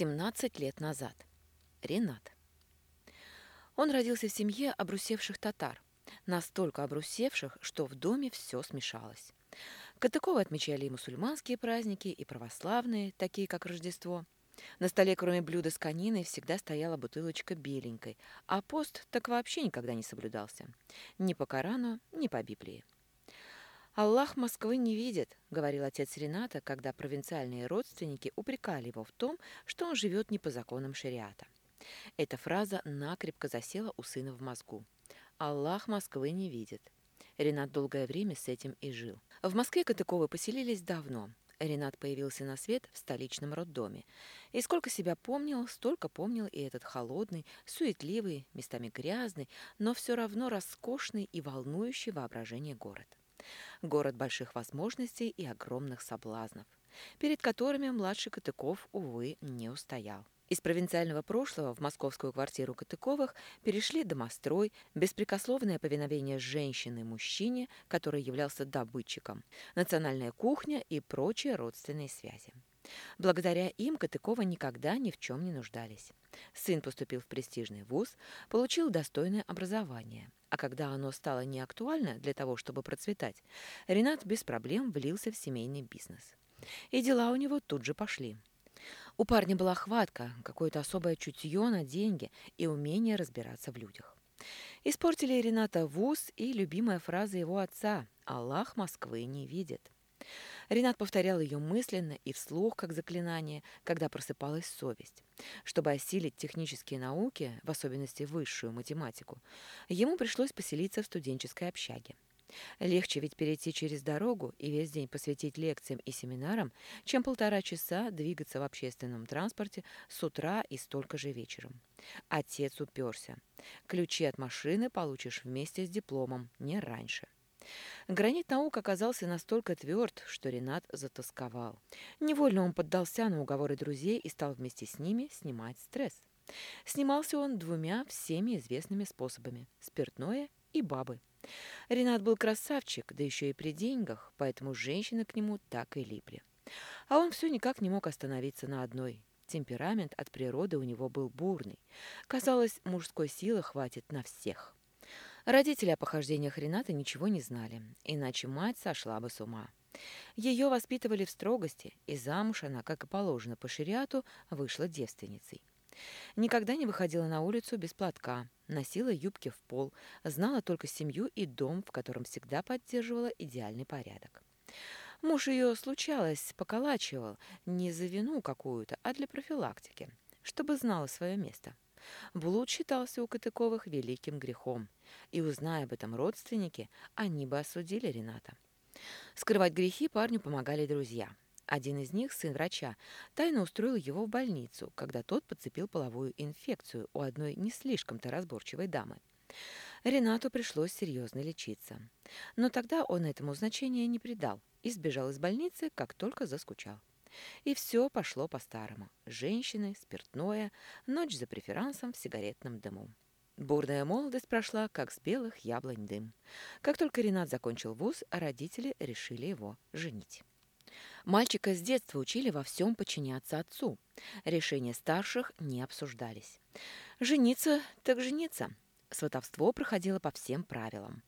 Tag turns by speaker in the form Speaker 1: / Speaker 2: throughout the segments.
Speaker 1: 17 лет назад. Ренат. Он родился в семье обрусевших татар, настолько обрусевших, что в доме все смешалось. Катыковы отмечали и мусульманские праздники, и православные, такие как Рождество. На столе, кроме блюда с кониной, всегда стояла бутылочка беленькой, а пост так вообще никогда не соблюдался. Ни по Корану, ни по Библии. «Аллах Москвы не видит», — говорил отец Рената, когда провинциальные родственники упрекали его в том, что он живет не по законам шариата. Эта фраза накрепко засела у сына в мозгу. «Аллах Москвы не видит». Ренат долгое время с этим и жил. В Москве Катыковы поселились давно. Ренат появился на свет в столичном роддоме. И сколько себя помнил, столько помнил и этот холодный, суетливый, местами грязный, но все равно роскошный и волнующий воображение город. Город больших возможностей и огромных соблазнов, перед которыми младший Катыков, увы, не устоял. Из провинциального прошлого в московскую квартиру Катыковых перешли домострой, беспрекословное повиновение женщины мужчине, который являлся добытчиком, национальная кухня и прочие родственные связи. Благодаря им Катыкова никогда ни в чем не нуждались. Сын поступил в престижный вуз, получил достойное образование. А когда оно стало неактуально для того, чтобы процветать, Ренат без проблем влился в семейный бизнес. И дела у него тут же пошли. У парня была хватка, какое-то особое чутье на деньги и умение разбираться в людях. Испортили Рената вуз и любимая фраза его отца «Аллах Москвы не видит». Ренат повторял ее мысленно и вслух, как заклинание, когда просыпалась совесть. Чтобы осилить технические науки, в особенности высшую математику, ему пришлось поселиться в студенческой общаге. Легче ведь перейти через дорогу и весь день посвятить лекциям и семинарам, чем полтора часа двигаться в общественном транспорте с утра и столько же вечером. Отец уперся. Ключи от машины получишь вместе с дипломом, не раньше. Гранит наук оказался настолько тверд, что Ренат затасковал. Невольно он поддался на уговоры друзей и стал вместе с ними снимать стресс. Снимался он двумя всеми известными способами – спиртное и бабы. Ренат был красавчик, да еще и при деньгах, поэтому женщины к нему так и липли. А он все никак не мог остановиться на одной. Темперамент от природы у него был бурный. Казалось, мужской силы хватит на всех. Родители о похождениях Рената ничего не знали, иначе мать сошла бы с ума. Ее воспитывали в строгости, и замуж она, как и положено по шариату, вышла девственницей. Никогда не выходила на улицу без платка, носила юбки в пол, знала только семью и дом, в котором всегда поддерживала идеальный порядок. Муж ее, случалось, поколачивал не за вину какую-то, а для профилактики, чтобы знала свое место. Блуд считался у Катыковых великим грехом, и, узная об этом родственники, они бы осудили Рената. Скрывать грехи парню помогали друзья – один из них, сын врача, тайно устроил его в больницу, когда тот подцепил половую инфекцию у одной не слишком-то разборчивой дамы. Ренату пришлось серьезно лечиться. Но тогда он этому значения не придал и сбежал из больницы, как только заскучал. И все пошло по-старому. Женщины, спиртное, ночь за преферансом в сигаретном дыму. Бурная молодость прошла, как с белых яблонь дым. Как только Ренат закончил вуз, родители решили его женить. Мальчика с детства учили во всем подчиняться отцу. Решения старших не обсуждались. Жениться так жениться. Сватовство проходило по всем правилам.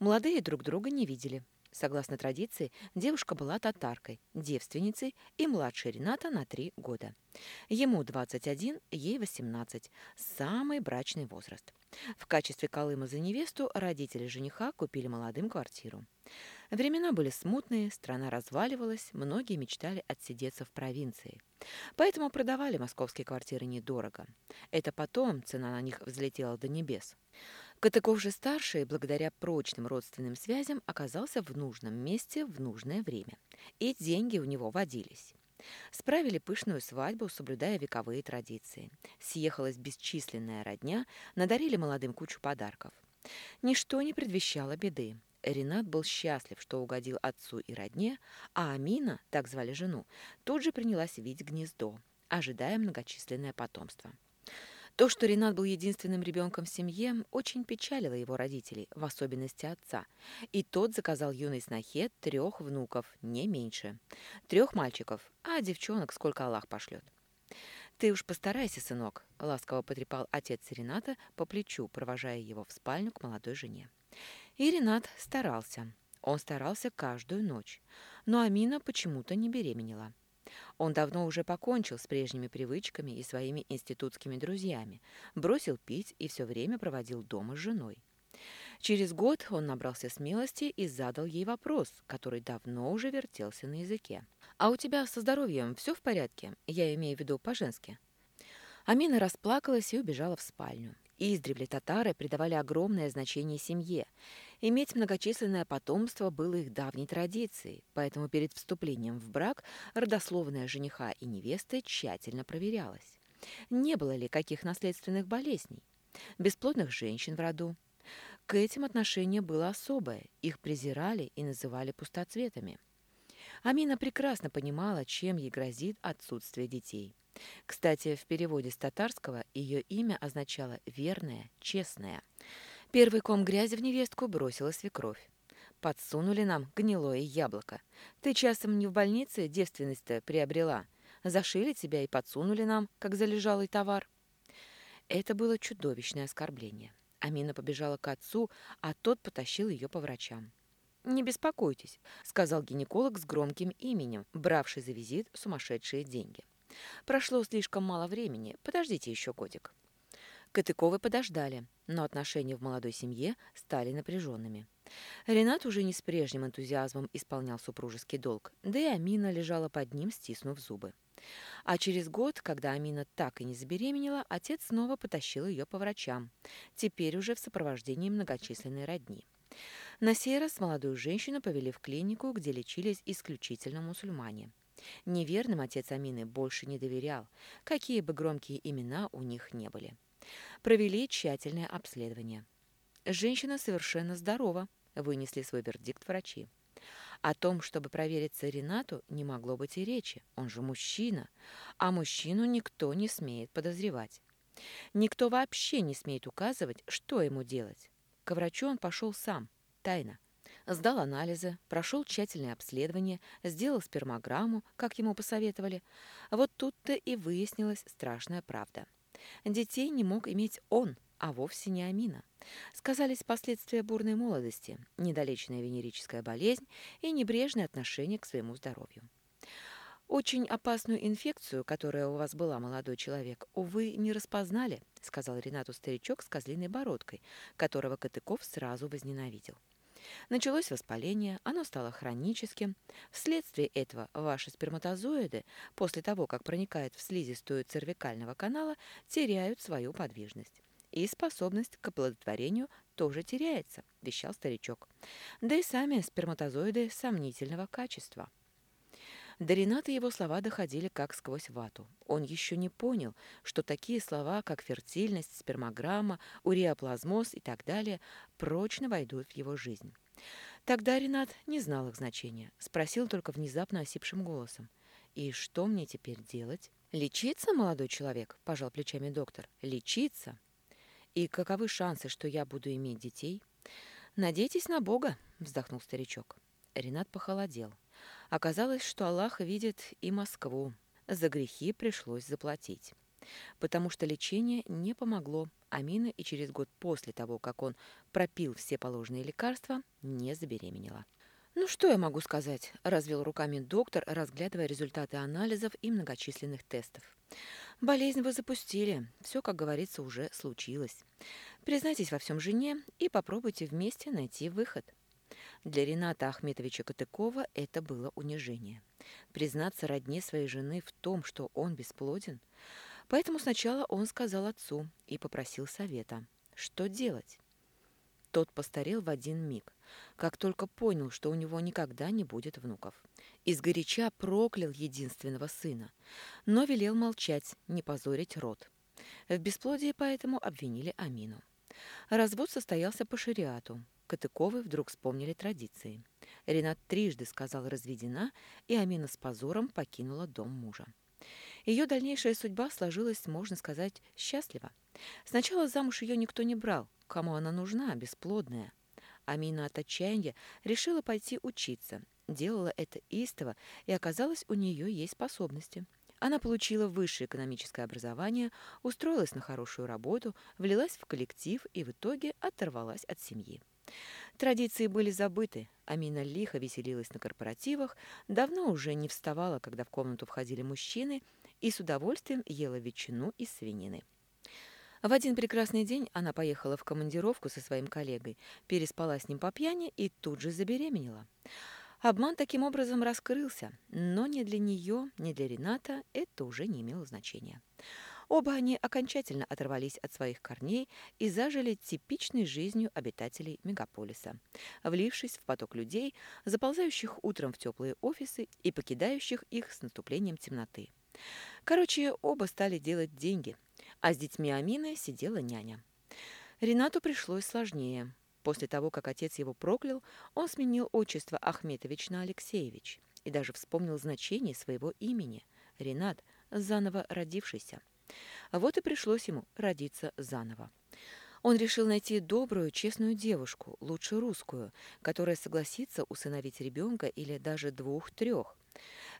Speaker 1: Молодые друг друга не видели. Согласно традиции, девушка была татаркой, девственницей и младше Рената на три года. Ему 21, ей 18. Самый брачный возраст. В качестве колыма за невесту родители жениха купили молодым квартиру. Времена были смутные, страна разваливалась, многие мечтали отсидеться в провинции. Поэтому продавали московские квартиры недорого. Это потом цена на них взлетела до небес. Катыков же старший, благодаря прочным родственным связям, оказался в нужном месте в нужное время. И деньги у него водились. Справили пышную свадьбу, соблюдая вековые традиции. Съехалась бесчисленная родня, надарили молодым кучу подарков. Ничто не предвещало беды. Ренат был счастлив, что угодил отцу и родне, а Амина, так звали жену, тут же принялась видеть гнездо, ожидая многочисленное потомство. То, что Ренат был единственным ребенком в семье, очень печалило его родителей, в особенности отца. И тот заказал юной снохе трех внуков, не меньше. Трех мальчиков, а девчонок сколько Аллах пошлет. «Ты уж постарайся, сынок», — ласково потрепал отец Рената по плечу, провожая его в спальню к молодой жене. И Ренат старался. Он старался каждую ночь. Но Амина почему-то не беременела. Он давно уже покончил с прежними привычками и своими институтскими друзьями, бросил пить и все время проводил дома с женой. Через год он набрался смелости и задал ей вопрос, который давно уже вертелся на языке. «А у тебя со здоровьем все в порядке? Я имею в виду по-женски». Амина расплакалась и убежала в спальню. Издревле татары придавали огромное значение семье. Иметь многочисленное потомство было их давней традицией, поэтому перед вступлением в брак родословная жениха и невесты тщательно проверялась. Не было ли каких наследственных болезней? Бесплодных женщин в роду? К этим отношение было особое, их презирали и называли пустоцветами. Амина прекрасно понимала, чем ей грозит отсутствие детей. Кстати, в переводе с татарского ее имя означало «верная», «честная». Первый ком грязи в невестку бросила свекровь. «Подсунули нам гнилое яблоко. Ты часом не в больнице девственность-то приобрела. Зашили тебя и подсунули нам, как залежалый товар». Это было чудовищное оскорбление. Амина побежала к отцу, а тот потащил ее по врачам. «Не беспокойтесь», — сказал гинеколог с громким именем, бравший за визит сумасшедшие деньги. «Прошло слишком мало времени. Подождите еще годик». Катыковы подождали, но отношения в молодой семье стали напряженными. Ренат уже не с прежним энтузиазмом исполнял супружеский долг, да и Амина лежала под ним, стиснув зубы. А через год, когда Амина так и не забеременела, отец снова потащил ее по врачам, теперь уже в сопровождении многочисленной родни. На сей раз молодую женщину повели в клинику, где лечились исключительно мусульмане. Неверным отец Амины больше не доверял, какие бы громкие имена у них не были. Провели тщательное обследование. Женщина совершенно здорова, вынесли свой вердикт врачи. О том, чтобы провериться Ренату, не могло быть и речи. Он же мужчина, а мужчину никто не смеет подозревать. Никто вообще не смеет указывать, что ему делать. К врачу он пошел сам, тайно. Сдал анализы, прошел тщательное обследование, сделал спермограмму, как ему посоветовали. Вот тут-то и выяснилась страшная правда. Детей не мог иметь он, а вовсе не Амина. Сказались последствия бурной молодости, недолеченная венерическая болезнь и небрежное отношение к своему здоровью. «Очень опасную инфекцию, которая у вас была, молодой человек, увы, не распознали», сказал Ренату старичок с козлиной бородкой, которого Катыков сразу возненавидел. Началось воспаление, оно стало хроническим. Вследствие этого ваши сперматозоиды, после того, как проникают в слизистую цервикального канала, теряют свою подвижность. И способность к оплодотворению тоже теряется, вещал старичок. Да и сами сперматозоиды сомнительного качества. До Рената его слова доходили как сквозь вату. Он еще не понял, что такие слова, как фертильность, спермограмма, уреоплазмоз и так далее, прочно войдут в его жизнь. Тогда Ренат не знал их значения, спросил только внезапно осипшим голосом. «И что мне теперь делать?» «Лечиться, молодой человек?» – пожал плечами доктор. «Лечиться?» «И каковы шансы, что я буду иметь детей?» «Надейтесь на Бога», – вздохнул старичок. Ренат похолодел. Оказалось, что Аллах видит и Москву. За грехи пришлось заплатить. Потому что лечение не помогло. Амина и через год после того, как он пропил все положенные лекарства, не забеременела. «Ну что я могу сказать?» – развел руками доктор, разглядывая результаты анализов и многочисленных тестов. «Болезнь вы запустили. Все, как говорится, уже случилось. Признайтесь во всем жене и попробуйте вместе найти выход». Для Рената Ахметовича Катыкова это было унижение. Признаться родне своей жены в том, что он бесплоден. Поэтому сначала он сказал отцу и попросил совета. Что делать? Тот постарел в один миг, как только понял, что у него никогда не будет внуков. Изгоряча проклял единственного сына, но велел молчать, не позорить род. В бесплодии поэтому обвинили Амину. Развод состоялся по шариату, Катыковы вдруг вспомнили традиции. Ренат трижды сказал «разведена», и Амина с позором покинула дом мужа. Ее дальнейшая судьба сложилась, можно сказать, счастливо. Сначала замуж ее никто не брал. Кому она нужна, бесплодная? Амина от отчаяния решила пойти учиться. Делала это истово, и оказалось, у нее есть способности. Она получила высшее экономическое образование, устроилась на хорошую работу, влилась в коллектив и в итоге оторвалась от семьи. Традиции были забыты, Амина лихо веселилась на корпоративах, давно уже не вставала, когда в комнату входили мужчины, и с удовольствием ела ветчину из свинины. В один прекрасный день она поехала в командировку со своим коллегой, переспала с ним по пьяни и тут же забеременела. Обман таким образом раскрылся, но ни для нее, ни для Рената это уже не имело значения. Оба они окончательно оторвались от своих корней и зажили типичной жизнью обитателей мегаполиса, влившись в поток людей, заползающих утром в теплые офисы и покидающих их с наступлением темноты. Короче, оба стали делать деньги, а с детьми Амины сидела няня. Ренату пришлось сложнее. После того, как отец его проклял, он сменил отчество Ахметович на Алексеевич и даже вспомнил значение своего имени – Ренат, заново родившийся. Вот и пришлось ему родиться заново. Он решил найти добрую, честную девушку, лучше русскую, которая согласится усыновить ребенка или даже двух-трех.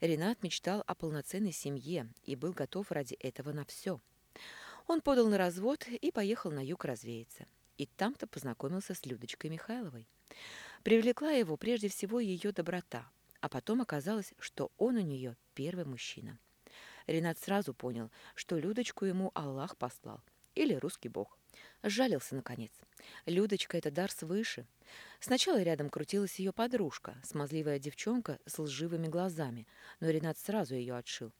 Speaker 1: Ренат мечтал о полноценной семье и был готов ради этого на все. Он подал на развод и поехал на юг развеяться и там-то познакомился с Людочкой Михайловой. Привлекла его прежде всего ее доброта, а потом оказалось, что он у нее первый мужчина. Ренат сразу понял, что Людочку ему Аллах послал, или русский бог. Сжалился, наконец. Людочка — это дар свыше. Сначала рядом крутилась ее подружка, смазливая девчонка с лживыми глазами, но Ренат сразу ее отшил.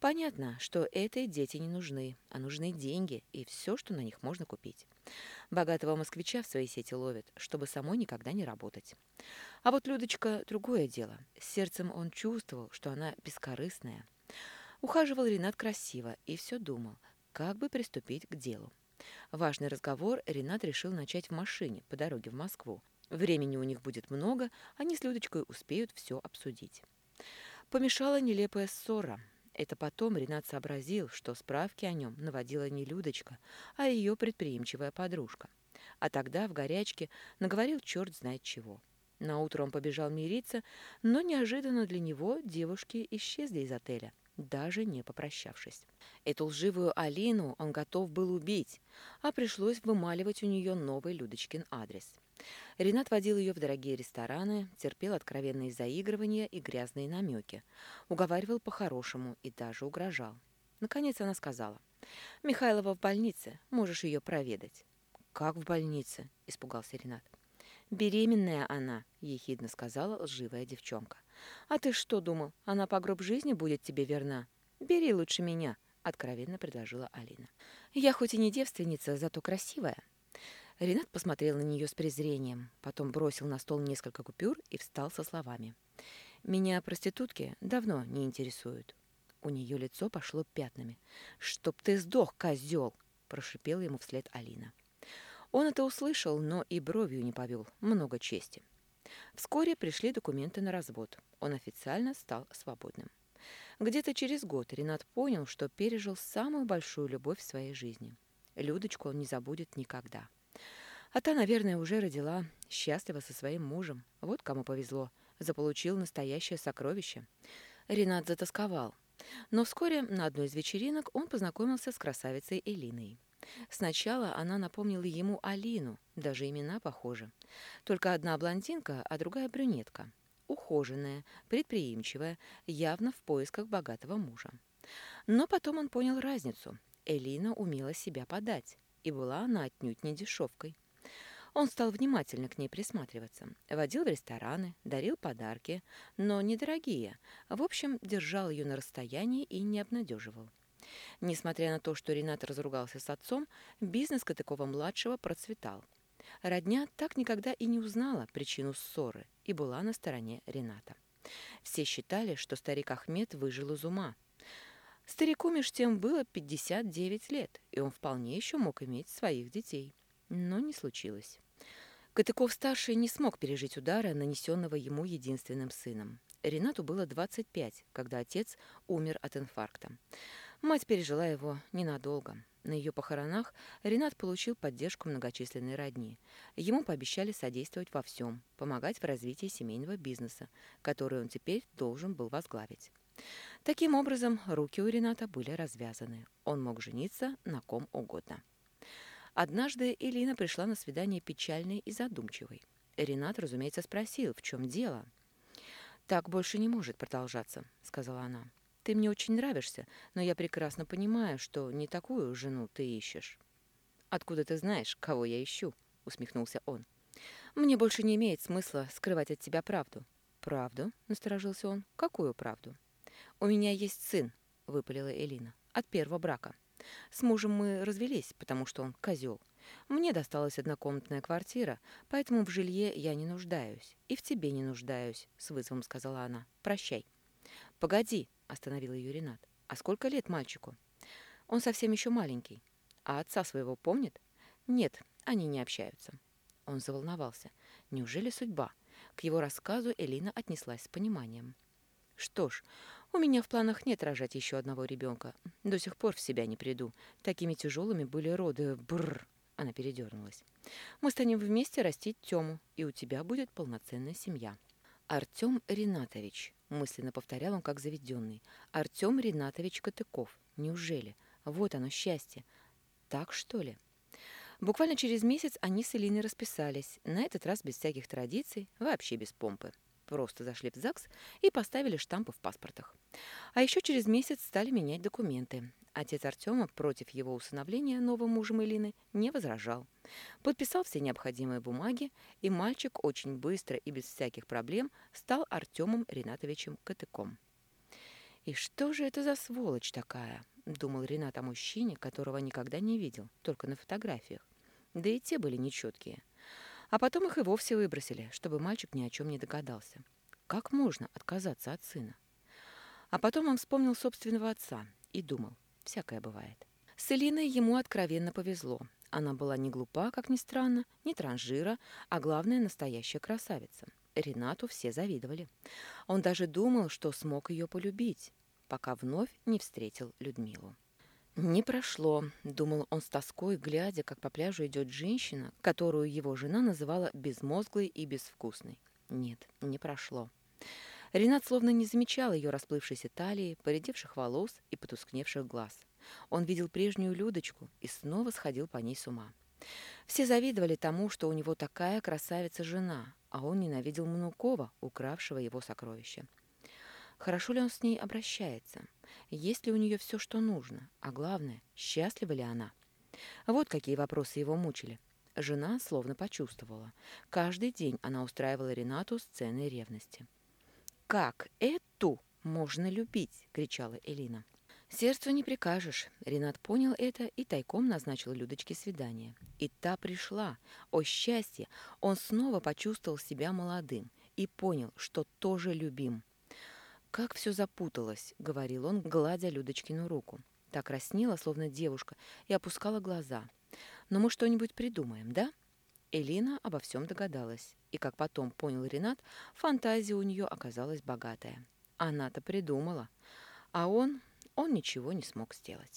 Speaker 1: Понятно, что этой дети не нужны, а нужны деньги и все, что на них можно купить. Богатого москвича в свои сети ловят, чтобы самой никогда не работать. А вот Людочка — другое дело. С сердцем он чувствовал, что она бескорыстная. Ухаживал Ренат красиво и все думал, как бы приступить к делу. Важный разговор Ренат решил начать в машине по дороге в Москву. Времени у них будет много, они с Людочкой успеют все обсудить. Помешала нелепая ссора — это потом Ренат сообразил, что справки о нем наводила не Людочка, а ее предприимчивая подружка. А тогда в горячке наговорил черт знает чего. Наутро он побежал мириться, но неожиданно для него девушки исчезли из отеля, даже не попрощавшись. Эту лживую Алину он готов был убить, а пришлось вымаливать у нее новый Людочкин адрес. Ренат водил ее в дорогие рестораны, терпел откровенные заигрывания и грязные намеки, уговаривал по-хорошему и даже угрожал. Наконец она сказала, «Михайлова в больнице, можешь ее проведать». «Как в больнице?» – испугался Ренат. «Беременная она», – ехидно сказала лживая девчонка. «А ты что думал, она по гроб жизни будет тебе верна? Бери лучше меня», – откровенно предложила Алина. «Я хоть и не девственница, зато красивая», Ренат посмотрел на нее с презрением, потом бросил на стол несколько купюр и встал со словами. «Меня проститутки давно не интересуют». У нее лицо пошло пятнами. «Чтоб ты сдох, козел!» – прошипела ему вслед Алина. Он это услышал, но и бровью не повел. Много чести. Вскоре пришли документы на развод. Он официально стал свободным. Где-то через год Ренат понял, что пережил самую большую любовь в своей жизни. Людочку он не забудет никогда. А та, наверное, уже родила, счастлива со своим мужем. Вот кому повезло. Заполучил настоящее сокровище. Ренат затасковал. Но вскоре на одной из вечеринок он познакомился с красавицей Элиной. Сначала она напомнила ему Алину, даже имена похожи. Только одна блондинка, а другая брюнетка. Ухоженная, предприимчивая, явно в поисках богатого мужа. Но потом он понял разницу. Элина умела себя подать, и была она отнюдь не дешевкой. Он стал внимательно к ней присматриваться. Водил в рестораны, дарил подарки, но недорогие. В общем, держал ее на расстоянии и не обнадеживал. Несмотря на то, что Ренат разругался с отцом, бизнес Катыкова-младшего процветал. Родня так никогда и не узнала причину ссоры и была на стороне Рената. Все считали, что старик Ахмед выжил из ума. Старику меж тем было 59 лет, и он вполне еще мог иметь своих детей. Но не случилось. Катыков-старший не смог пережить удара, нанесенного ему единственным сыном. Ренату было 25, когда отец умер от инфаркта. Мать пережила его ненадолго. На ее похоронах Ренат получил поддержку многочисленной родни. Ему пообещали содействовать во всем, помогать в развитии семейного бизнеса, который он теперь должен был возглавить. Таким образом, руки у Рената были развязаны. Он мог жениться на ком угодно. Однажды Элина пришла на свидание печальной и задумчивой. Ренат, разумеется, спросил, в чем дело. «Так больше не может продолжаться», — сказала она. «Ты мне очень нравишься, но я прекрасно понимаю, что не такую жену ты ищешь». «Откуда ты знаешь, кого я ищу?» — усмехнулся он. «Мне больше не имеет смысла скрывать от тебя правду». «Правду?» — насторожился он. «Какую правду?» «У меня есть сын», — выпалила Элина, — «от первого брака. С мужем мы развелись, потому что он козел. Мне досталась однокомнатная квартира, поэтому в жилье я не нуждаюсь. И в тебе не нуждаюсь», — с вызовом сказала она. «Прощай». «Погоди», — остановил ее Ренат. «А сколько лет мальчику?» «Он совсем еще маленький. А отца своего помнит?» «Нет, они не общаются». Он заволновался. «Неужели судьба?» К его рассказу Элина отнеслась с пониманием. «Что ж, у меня в планах нет рожать еще одного ребенка. До сих пор в себя не приду. Такими тяжелыми были роды. Бррр!» Она передернулась. «Мы станем вместе растить Тему, и у тебя будет полноценная семья». «Артем Ринатович», — мысленно повторял он как заведенный. «Артем Ринатович Катыков. Неужели? Вот оно, счастье. Так, что ли?» Буквально через месяц они с Элиной расписались, на этот раз без всяких традиций, вообще без помпы. Просто зашли в ЗАГС и поставили штампы в паспортах. А еще через месяц стали менять документы. Отец Артема против его усыновления новым мужем Элины не возражал. Подписал все необходимые бумаги, и мальчик очень быстро и без всяких проблем стал Артемом Ринатовичем Катыком. «И что же это за сволочь такая?» – думал Ренат о мужчине, которого никогда не видел, только на фотографиях. Да и те были нечеткие. А потом их и вовсе выбросили, чтобы мальчик ни о чем не догадался. Как можно отказаться от сына? А потом он вспомнил собственного отца и думал, всякое бывает. С Элиной ему откровенно повезло. Она была не глупа, как ни странно, не транжира, а главное, настоящая красавица. Ренату все завидовали. Он даже думал, что смог ее полюбить, пока вновь не встретил Людмилу. «Не прошло», — думал он с тоской, глядя, как по пляжу идет женщина, которую его жена называла безмозглой и безвкусной. Нет, не прошло. Ренат словно не замечал ее расплывшейся талии, поредевших волос и потускневших глаз. Он видел прежнюю Людочку и снова сходил по ней с ума. Все завидовали тому, что у него такая красавица-жена, а он ненавидел Манукова, укравшего его сокровища. Хорошо ли он с ней обращается? Есть ли у нее все, что нужно? А главное, счастлива ли она? Вот какие вопросы его мучили. Жена словно почувствовала. Каждый день она устраивала Ренату сцены ревности. «Как эту можно любить?» — кричала Элина. «Сердцу не прикажешь». Ренат понял это и тайком назначил Людочке свидание. И та пришла. О счастье! Он снова почувствовал себя молодым и понял, что тоже любим. «Как все запуталось», — говорил он, гладя Людочкину руку. Так краснела, словно девушка, и опускала глаза. «Но мы что-нибудь придумаем, да?» Элина обо всем догадалась. И, как потом понял Ренат, фантазия у нее оказалась богатая. Она-то придумала. А он, он ничего не смог сделать.